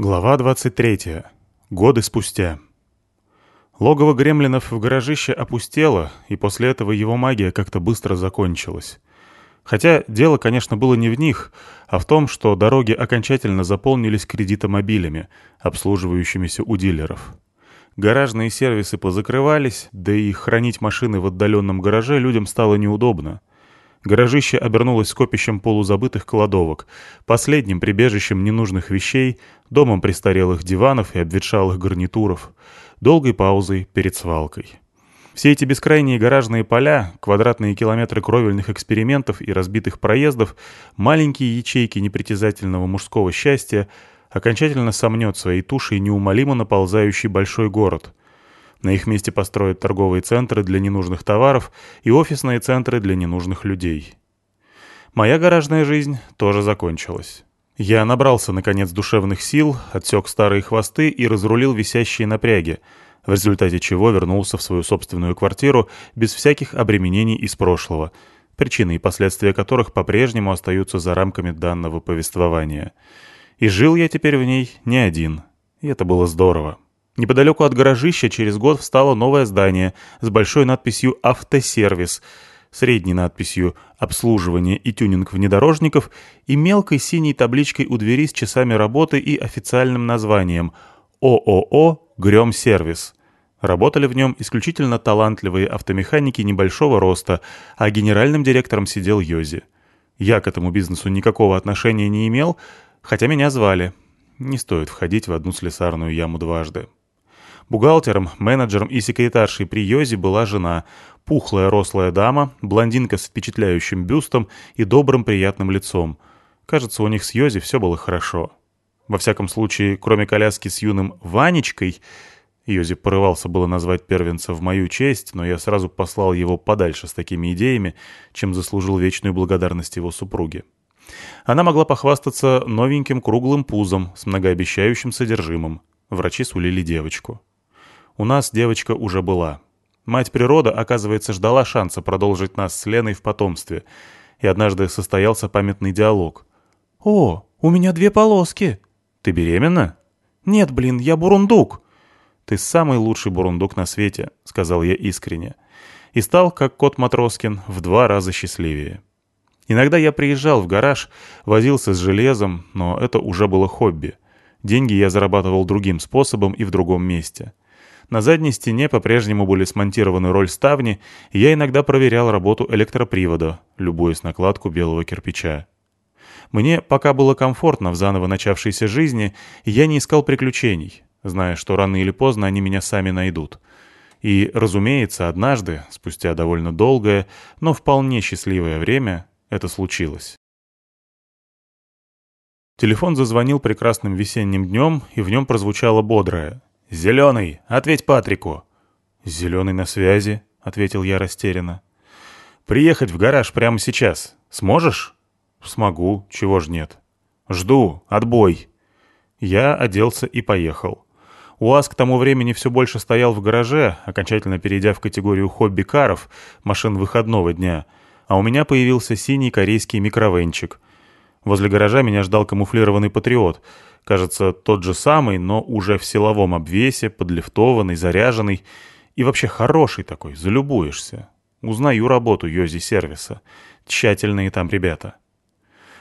Глава 23. Годы спустя. Логово гремлинов в гаражище опустело, и после этого его магия как-то быстро закончилась. Хотя дело, конечно, было не в них, а в том, что дороги окончательно заполнились кредитомобилями, обслуживающимися у дилеров. Гаражные сервисы позакрывались, да и хранить машины в отдаленном гараже людям стало неудобно. Гаражище обернулось скопищем полузабытых кладовок, последним прибежищем ненужных вещей, домом престарелых диванов и обветшалых гарнитуров, долгой паузой перед свалкой. Все эти бескрайние гаражные поля, квадратные километры кровельных экспериментов и разбитых проездов, маленькие ячейки непритязательного мужского счастья окончательно сомнет своей тушей неумолимо наползающий большой город, на их месте построят торговые центры для ненужных товаров и офисные центры для ненужных людей. Моя гаражная жизнь тоже закончилась. Я набрался, наконец, душевных сил, отсек старые хвосты и разрулил висящие напряги, в результате чего вернулся в свою собственную квартиру без всяких обременений из прошлого, причины и последствия которых по-прежнему остаются за рамками данного повествования. И жил я теперь в ней не один, и это было здорово. Неподалеку от гаражища через год встало новое здание с большой надписью «Автосервис», средней надписью «Обслуживание и тюнинг внедорожников» и мелкой синей табличкой у двери с часами работы и официальным названием «ООО Грём-сервис». Работали в нем исключительно талантливые автомеханики небольшого роста, а генеральным директором сидел Йози. Я к этому бизнесу никакого отношения не имел, хотя меня звали. Не стоит входить в одну слесарную яму дважды. Бухгалтером, менеджером и секретаршей при Йозе была жена, пухлая рослая дама, блондинка с впечатляющим бюстом и добрым приятным лицом. Кажется, у них с Йози все было хорошо. Во всяком случае, кроме коляски с юным Ванечкой, Йози порывался было назвать первенца в мою честь, но я сразу послал его подальше с такими идеями, чем заслужил вечную благодарность его супруги. Она могла похвастаться новеньким круглым пузом с многообещающим содержимым. Врачи сулили девочку. У нас девочка уже была. Мать природа, оказывается, ждала шанса продолжить нас с Леной в потомстве. И однажды состоялся памятный диалог. «О, у меня две полоски!» «Ты беременна?» «Нет, блин, я бурундук!» «Ты самый лучший бурундук на свете», — сказал я искренне. И стал, как кот Матроскин, в два раза счастливее. Иногда я приезжал в гараж, возился с железом, но это уже было хобби. Деньги я зарабатывал другим способом и в другом месте. На задней стене по-прежнему были смонтированы роль ставни, и я иногда проверял работу электропривода, любуясь накладку белого кирпича. Мне пока было комфортно в заново начавшейся жизни, и я не искал приключений, зная, что рано или поздно они меня сами найдут. И, разумеется, однажды, спустя довольно долгое, но вполне счастливое время, это случилось. Телефон зазвонил прекрасным весенним днем, и в нем прозвучало бодрое «Зеленый, ответь Патрику». «Зеленый на связи», — ответил я растерянно. «Приехать в гараж прямо сейчас. Сможешь?» «Смогу. Чего ж нет?» «Жду. Отбой». Я оделся и поехал. УАЗ к тому времени все больше стоял в гараже, окончательно перейдя в категорию хобби-каров, машин выходного дня, а у меня появился синий корейский микровенчик. Возле гаража меня ждал камуфлированный патриот — Кажется, тот же самый, но уже в силовом обвесе, подлифтованный, заряженный. И вообще хороший такой, залюбуешься. Узнаю работу Йози-сервиса. Тщательные там ребята.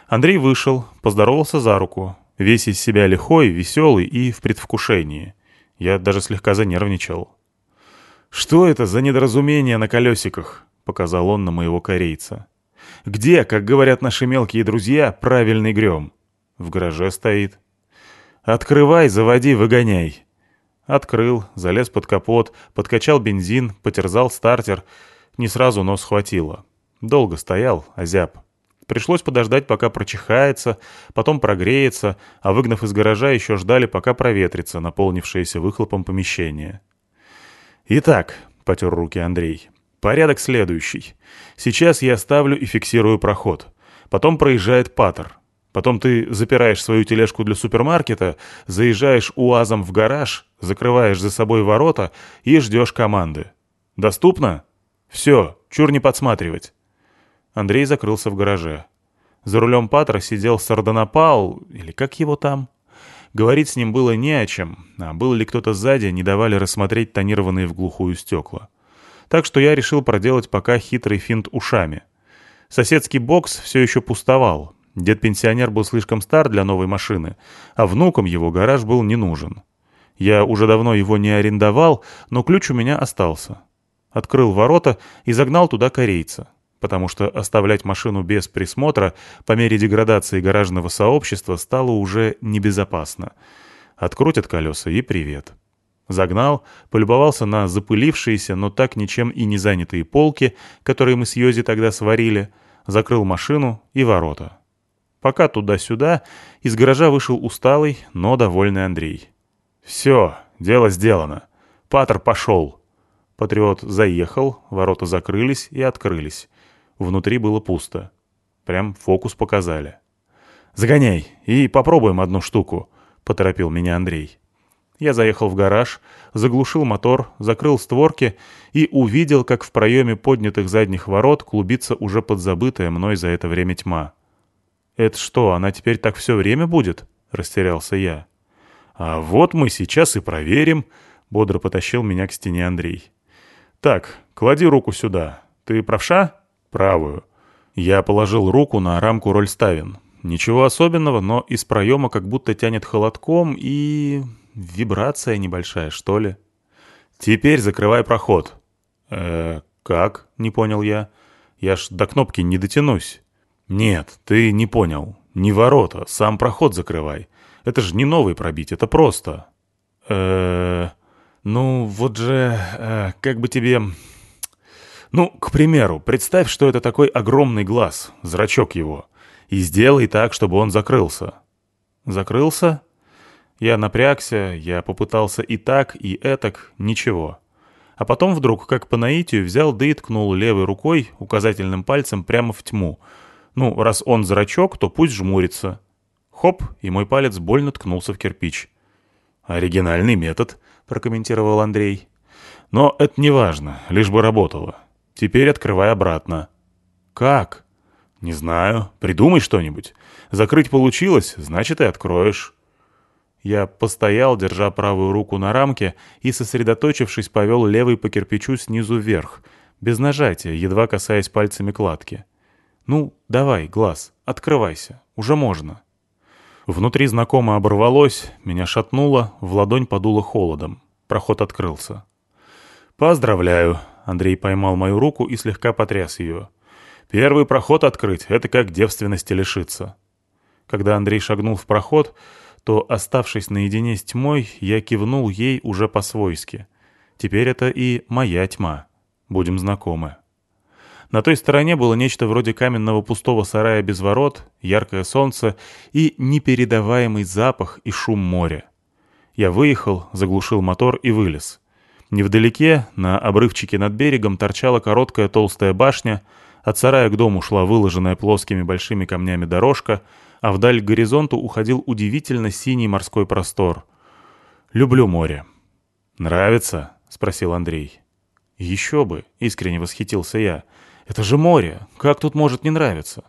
Андрей вышел, поздоровался за руку. Весь из себя лихой, веселый и в предвкушении. Я даже слегка занервничал. «Что это за недоразумение на колесиках?» — показал он на моего корейца. «Где, как говорят наши мелкие друзья, правильный грем?» «В гараже стоит». «Открывай, заводи, выгоняй». Открыл, залез под капот, подкачал бензин, потерзал стартер. Не сразу, но схватило. Долго стоял, озяб. Пришлось подождать, пока прочихается, потом прогреется, а выгнав из гаража, еще ждали, пока проветрится наполнившееся выхлопом помещение. «Итак», — потер руки Андрей, — «порядок следующий. Сейчас я ставлю и фиксирую проход. Потом проезжает паттер. Потом ты запираешь свою тележку для супермаркета, заезжаешь УАЗом в гараж, закрываешь за собой ворота и ждешь команды. Доступно? Все, чур не подсматривать. Андрей закрылся в гараже. За рулем Патра сидел Сардонапал, или как его там? Говорить с ним было не о чем, а был ли кто-то сзади, не давали рассмотреть тонированные в глухую стекла. Так что я решил проделать пока хитрый финт ушами. Соседский бокс все еще пустовал. Дед-пенсионер был слишком стар для новой машины, а внукам его гараж был не нужен. Я уже давно его не арендовал, но ключ у меня остался. Открыл ворота и загнал туда корейца потому что оставлять машину без присмотра по мере деградации гаражного сообщества стало уже небезопасно. Открутят колеса и привет. Загнал, полюбовался на запылившиеся, но так ничем и не занятые полки, которые мы с Йози тогда сварили, закрыл машину и ворота. Пока туда-сюда, из гаража вышел усталый, но довольный Андрей. «Все, дело сделано. Патер пошел». Патриот заехал, ворота закрылись и открылись. Внутри было пусто. Прям фокус показали. «Загоняй и попробуем одну штуку», — поторопил меня Андрей. Я заехал в гараж, заглушил мотор, закрыл створки и увидел, как в проеме поднятых задних ворот клубится уже подзабытая мной за это время тьма. «Это что, она теперь так все время будет?» — растерялся я. «А вот мы сейчас и проверим», — бодро потащил меня к стене Андрей. «Так, клади руку сюда. Ты правша?» правую. Я положил руку на рамку рольставин. Ничего особенного, но из проема как будто тянет холодком и... вибрация небольшая, что ли. Теперь закрывай проход. Э, как? Не понял я. Я ж до кнопки не дотянусь. Нет, ты не понял. Не ворота, сам проход закрывай. Это же не новый пробить, это просто. Э, ну вот же, э, как бы тебе ну, к примеру, представь, что это такой огромный глаз, зрачок его, и сделай так, чтобы он закрылся. Закрылся? Я напрягся, я попытался и так, и этак, ничего. А потом вдруг, как по наитию, взял да и ткнул левой рукой, указательным пальцем прямо в тьму. Ну, раз он зрачок, то пусть жмурится. Хоп, и мой палец больно ткнулся в кирпич. «Оригинальный метод», — прокомментировал Андрей. «Но это не важно, лишь бы работало. Теперь открывай обратно». «Как?» «Не знаю. Придумай что-нибудь. Закрыть получилось, значит, и откроешь». Я постоял, держа правую руку на рамке, и, сосредоточившись, повел левый по кирпичу снизу вверх, без нажатия, едва касаясь пальцами кладки. «Ну, давай, глаз, открывайся, уже можно». Внутри знакомо оборвалось, меня шатнуло, в ладонь подуло холодом. Проход открылся. «Поздравляю», Андрей поймал мою руку и слегка потряс ее. «Первый проход открыть — это как девственности лишиться». Когда Андрей шагнул в проход, то, оставшись наедине с тьмой, я кивнул ей уже по-свойски. Теперь это и моя тьма. Будем знакомы. На той стороне было нечто вроде каменного пустого сарая без ворот, яркое солнце и непередаваемый запах и шум моря. Я выехал, заглушил мотор и вылез. Невдалеке, на обрывчике над берегом, торчала короткая толстая башня, от сарая к дому шла выложенная плоскими большими камнями дорожка, а вдаль к горизонту уходил удивительно синий морской простор. «Люблю море». «Нравится?» — спросил Андрей. «Еще бы!» — искренне восхитился я. «Это же море! Как тут может не нравиться?»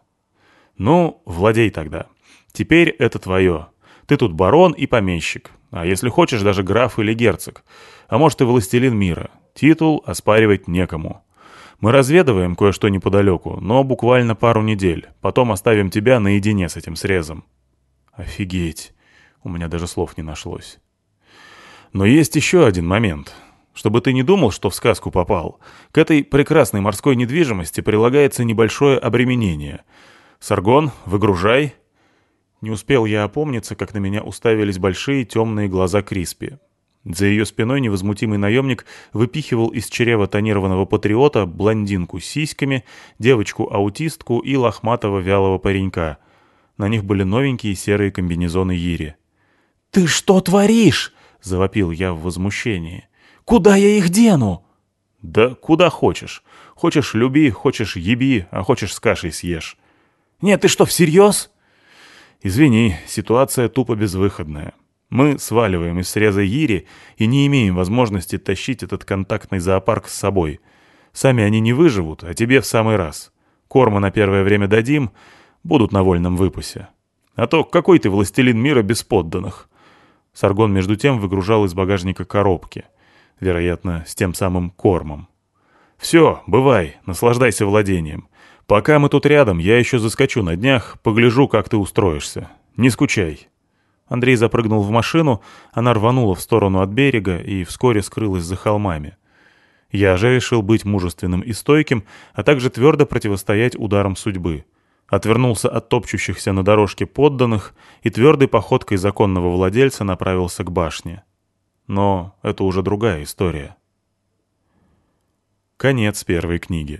«Ну, владей тогда. Теперь это твое. Ты тут барон и помещик. А если хочешь, даже граф или герцог а может и властелин мира. Титул оспаривать некому. Мы разведываем кое-что неподалеку, но буквально пару недель. Потом оставим тебя наедине с этим срезом». «Офигеть!» У меня даже слов не нашлось. Но есть еще один момент. Чтобы ты не думал, что в сказку попал, к этой прекрасной морской недвижимости прилагается небольшое обременение. Саргон, выгружай. Не успел я опомниться, как на меня уставились большие темные глаза Криспи. За ее спиной невозмутимый наемник выпихивал из чрева тонированного патриота блондинку с сиськами, девочку-аутистку и лохматого вялого паренька. На них были новенькие серые комбинезоны Ири. «Ты что творишь?» — завопил я в возмущении. «Куда я их дену?» «Да куда хочешь. Хочешь — люби, хочешь — еби, а хочешь — с кашей съешь». «Нет, ты что, всерьез?» «Извини, ситуация тупо безвыходная. Мы сваливаем из среза Ири и не имеем возможности тащить этот контактный зоопарк с собой. Сами они не выживут, а тебе в самый раз. Корма на первое время дадим, будут на вольном выпасе. А то какой ты властелин мира без подданных? Саргон между тем выгружал из багажника коробки. Вероятно, с тем самым кормом. «Все, бывай, наслаждайся владением. Пока мы тут рядом, я еще заскочу на днях, погляжу, как ты устроишься. Не скучай». Андрей запрыгнул в машину, она рванула в сторону от берега и вскоре скрылась за холмами. Я же решил быть мужественным и стойким, а также твердо противостоять ударам судьбы. Отвернулся от топчущихся на дорожке подданных и твердой походкой законного владельца направился к башне. Но это уже другая история. Конец первой книги.